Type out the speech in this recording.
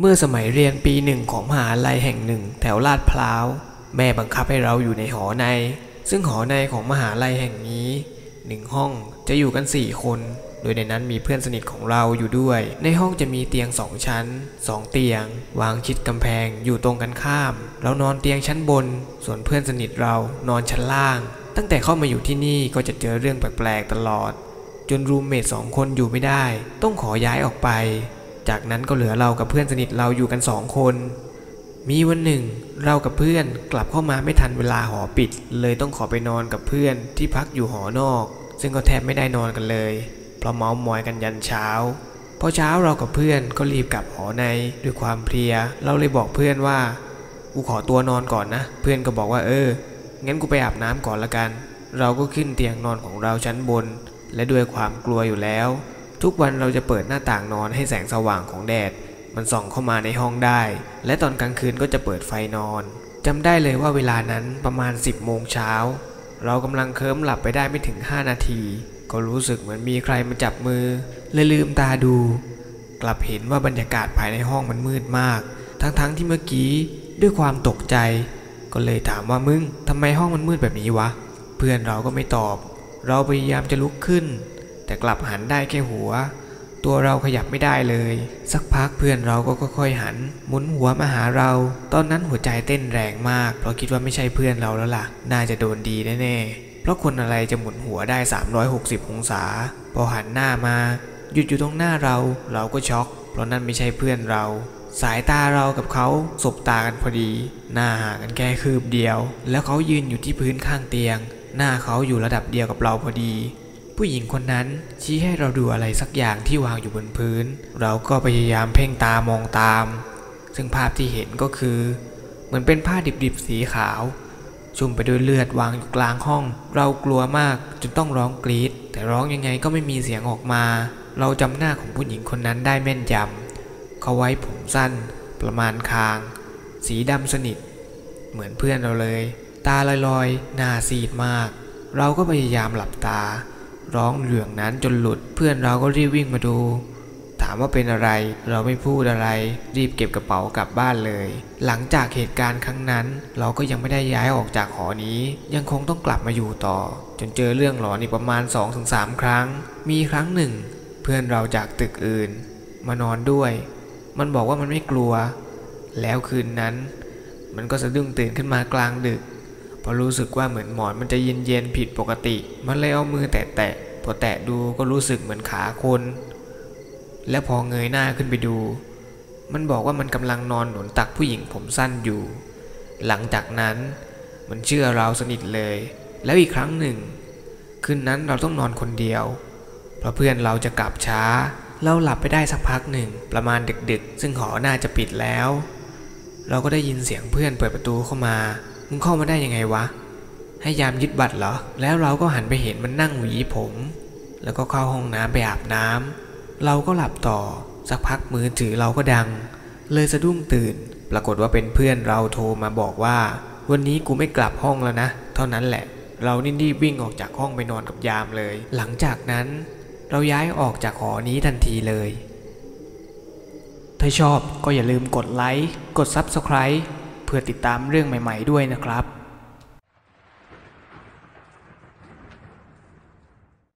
เมื่อสมัยเรียนปีหนึ่งของมหาลัยแห่งหนึ่ง แถวลาดพร้าว แม่บังคับให้เราอยู่ในหอใน ซึ่งหอในของมหาลัยแห่งนี้หนึ่งห้องจะอยู่กันสี่คน โดยในนั้นมีเพื่อนสนิทของเราอยู่ด้วย ในห้องจะมีเตียงสองชั้นสองเตียง วางชิดกำแพงอยู่ตรงกันข้าม เรานอนเตียงชั้นบน ส่วนเพื่อนสนิทเรานอนชั้นล่าง ตั้งแต่เข้ามาอยู่ที่นี่ก็จะเจอเรื่องแปลกๆตลอด จนรูมเมทสองคนอยู่ไม่ได้ ต้องขอย้ายออกไป จากนั้นก็เหลือเรากับเพื่อนสนิทเราอยู่กันสองคน มีวันหนึ่ง เรากับเพื่อนกลับเข้ามาไม่ทันเวลาหอปิด เลยต้องขอไปนอนกับเพื่อนที่พักอยู่หอนอก ซึ่งก็แทบไม่ได้นอนกันเลย เพราะเมาส์มอยกันยันเช้าพอเช้าเรากับเพื่อนก็รีบกลับหอในด้วยความเพลีย เราเลยบอกเพื่อนว่ากูขอตัวนอนก่อนนะ เพื่อนก็บอกว่าเออ งั้นกูไปอาบน้ำก่อนละกัน เราก็ขึ้นเตียงนอนของเราชั้นบน และด้วยความกลัวอยู่แล้ว ทุกวันเราจะเปิดหน้าต่างนอนให้แสงสว่างของแดด มันส่องเข้ามาในห้องได้ และตอนกลางคืนก็จะเปิดไฟนอนจำได้เลยว่าเวลานั้นประมาณ 10โมงเช้า เรากำลังเคลิ้มหลับไปได้ไม่ถึง 5 นาที ก็รู้สึกเหมือนมีใครมาจับมือเลยลืมตาดู กลับเห็นว่าบรรยากาศภายในห้องมันมืดมาก ทั้งๆทที่เมื่อกี้ด้วยความตกใจ ก็เลยถามว่ามึงทำไมห้องมันมืดแบบนี้วะ เพื่อนเราก็ไม่ตอบ เราพยายามจะลุกขึ้น แต่กลับหันได้แค่หัว ตัวเราขยับไม่ได้เลย สักพักเพื่อนเราก็ค่อยๆหัน หมุนหัวมาหาเรา ตอนนั้นหัวใจเต้นแรงมาก เพราะคิดว่าไม่ใช่เพื่อนเราแล้วล่ะ น่าจะโดนดีแน่ๆ เพราะคนอะไรจะหมุนหัวได้ 360 องศา พอหันหน้ามา หยุดอยู่ตรงหน้าเรา เราก็ช็อก เพราะนั่นไม่ใช่เพื่อนเราสายตาเรากับเขาสบตากันพอดี หน้าห่างกันแค่คืบเดียว แล้วเขายืนอยู่ที่พื้นข้างเตียง หน้าเขาอยู่ระดับเดียวกับเราพอดี ผู้หญิงคนนั้นชี้ให้เราดูอะไรสักอย่างที่วางอยู่บนพื้น เราก็พยายามเพ่งตามองตาม ซึ่งภาพที่เห็นก็คือ เหมือนเป็นผ้าดิบๆสีขาว ชุ่มไปด้วยเลือดวางอยู่กลางห้อง เรากลัวมากจนต้องร้องกรีดแต่ร้องยังไงก็ไม่มีเสียงออกมา เราจำหน้าของผู้หญิงคนนั้นได้แม่นยำเขาไว้ผมสั้น ประมาณคาง สีดำสนิท เหมือนเพื่อนเราเลย ตาลอยๆหน้าซีดมาก เราก็พยายามหลับตา ร้องเหลืองนั้นจนหลุด เพื่อนเราก็รีบวิ่งมาดู ถามว่าเป็นอะไร เราไม่พูดอะไร รีบเก็บกระเป๋ากลับบ้านเลย หลังจากเหตุการณ์ครั้งนั้น เราก็ยังไม่ได้ย้ายออกจากหอนี้ ยังคงต้องกลับมาอยู่ต่อ จนเจอเรื่องหลอนอีกประมาณ 2-3 ครั้ง มีครั้งหนึ่ง เพื่อนเราจากตึกอื่น มานอนด้วย มันบอกว่ามันไม่กลัว แล้วคืนนั้น มันก็สะดุ้งตื่นขึ้นมากลางดึก ราะรู้สึกว่าเหมือนหมอนมันจะเย็นๆผิดปกติ มันเลยเอามือแตะๆพอแตะดูก็รู้สึกเหมือนขาคน แล้วพอเงยหน้าขึ้นไปดู มันบอกว่ามันกำลังนอนหนุนตักผู้หญิงผมสั้นอยู่ หลังจากนั้นมันเชื่อเราสนิทเลย แล้วอีกครั้งหนึ่ง คืนนั้นเราต้องนอนคนเดียว เพราะเพื่อนเราจะกลับช้า เราหลับไปได้สักพักหนึ่งประมาณดึกๆ ซึ่งหอน่าจะปิดแล้ว เราก็ได้ยินเสียงเพื่อนเปิดประตูเข้ามา มึงเข้ามาได้ยังไงวะ ให้ยามยึดบัตรเหรอ แล้วเราก็หันไปเห็นมันนั่งหวีผม แล้วก็เข้าห้องน้ำไปอาบน้ำเราก็หลับต่อ สักพักมือถือเราก็ดัง เลยสะดุ้งตื่น ปรากฏว่าเป็นเพื่อนเราโทรมาบอกว่า วันนี้กูไม่กลับห้องแล้วนะ เท่านั้นแหละ เรานี่รีบวิ่งออกจากห้องไปนอนกับยามเลย หลังจากนั้น เราย้ายออกจากหอนี้ทันทีเลย ถ้าชอบก็อย่าลืมกดไลค์ กด Subscribe พื่อติดตามเรื่องใหม่ ๆ ด้วยนะครับ